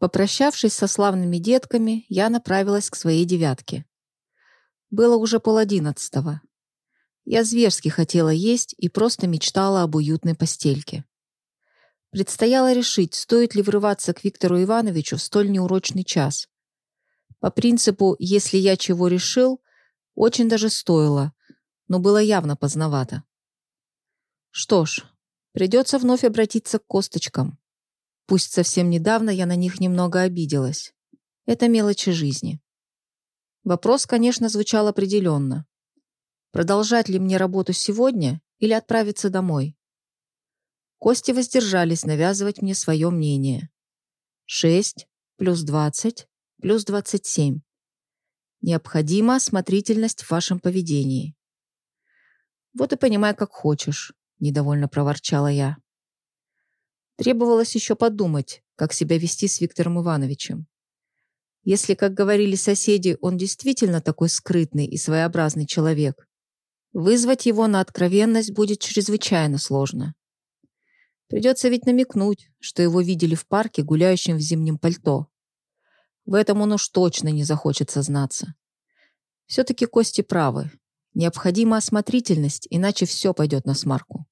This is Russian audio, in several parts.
Попрощавшись со славными детками, я направилась к своей девятке. Было уже пол одиннадцатого. Я зверски хотела есть и просто мечтала об уютной постельке. Предстояло решить, стоит ли врываться к Виктору Ивановичу в столь неурочный час. По принципу «если я чего решил», очень даже стоило, но было явно поздновато. Что ж, придется вновь обратиться к косточкам. Пусть совсем недавно я на них немного обиделась. Это мелочи жизни. Вопрос, конечно, звучал определенно. Продолжать ли мне работу сегодня или отправиться домой? Кости воздержались навязывать мне свое мнение. Шесть плюс двадцать плюс двадцать семь. Необходима осмотрительность в вашем поведении. Вот и понимай, как хочешь, недовольно проворчала я. Требовалось еще подумать, как себя вести с Виктором Ивановичем. Если, как говорили соседи, он действительно такой скрытный и своеобразный человек, вызвать его на откровенность будет чрезвычайно сложно. Придется ведь намекнуть, что его видели в парке, гуляющим в зимнем пальто. В этом он уж точно не захочет сознаться. Все-таки Кости правы. Необходима осмотрительность, иначе все пойдет на смарку.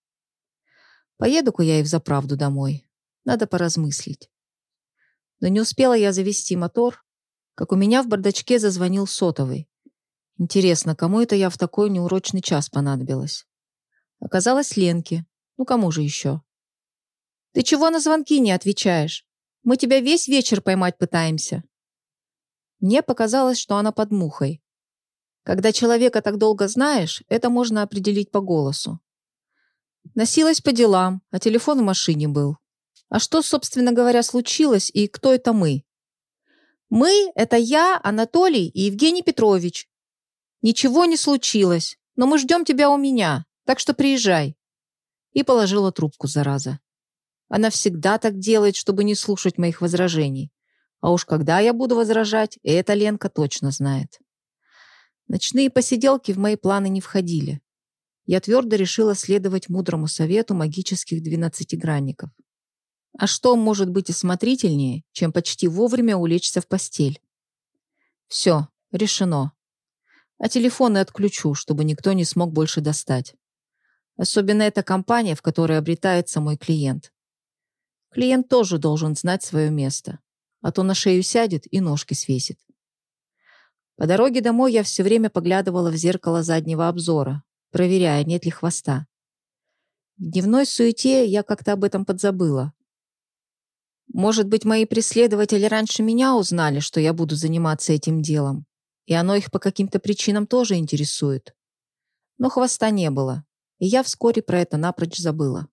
Поеду-ка я и взаправду домой. Надо поразмыслить. Но не успела я завести мотор, как у меня в бардачке зазвонил сотовый. Интересно, кому это я в такой неурочный час понадобилась? Оказалось, Ленке. Ну, кому же еще? «Ты чего на звонки не отвечаешь? Мы тебя весь вечер поймать пытаемся». Мне показалось, что она под мухой. Когда человека так долго знаешь, это можно определить по голосу. Носилась по делам, а телефон в машине был. А что, собственно говоря, случилось и кто это мы? Мы — это я, Анатолий и Евгений Петрович. Ничего не случилось, но мы ждем тебя у меня, так что приезжай. И положила трубку, зараза. Она всегда так делает, чтобы не слушать моих возражений. А уж когда я буду возражать, эта Ленка точно знает. Ночные посиделки в мои планы не входили. Я твердо решила следовать мудрому совету магических двенадцатигранников. А что может быть осмотрительнее, чем почти вовремя улечься в постель? Все, решено. А телефоны отключу, чтобы никто не смог больше достать. Особенно эта компания, в которой обретается мой клиент. Клиент тоже должен знать свое место а то на шею сядет и ножки свесит. По дороге домой я все время поглядывала в зеркало заднего обзора, проверяя, нет ли хвоста. В дневной суете я как-то об этом подзабыла. Может быть, мои преследователи раньше меня узнали, что я буду заниматься этим делом, и оно их по каким-то причинам тоже интересует. Но хвоста не было, и я вскоре про это напрочь забыла.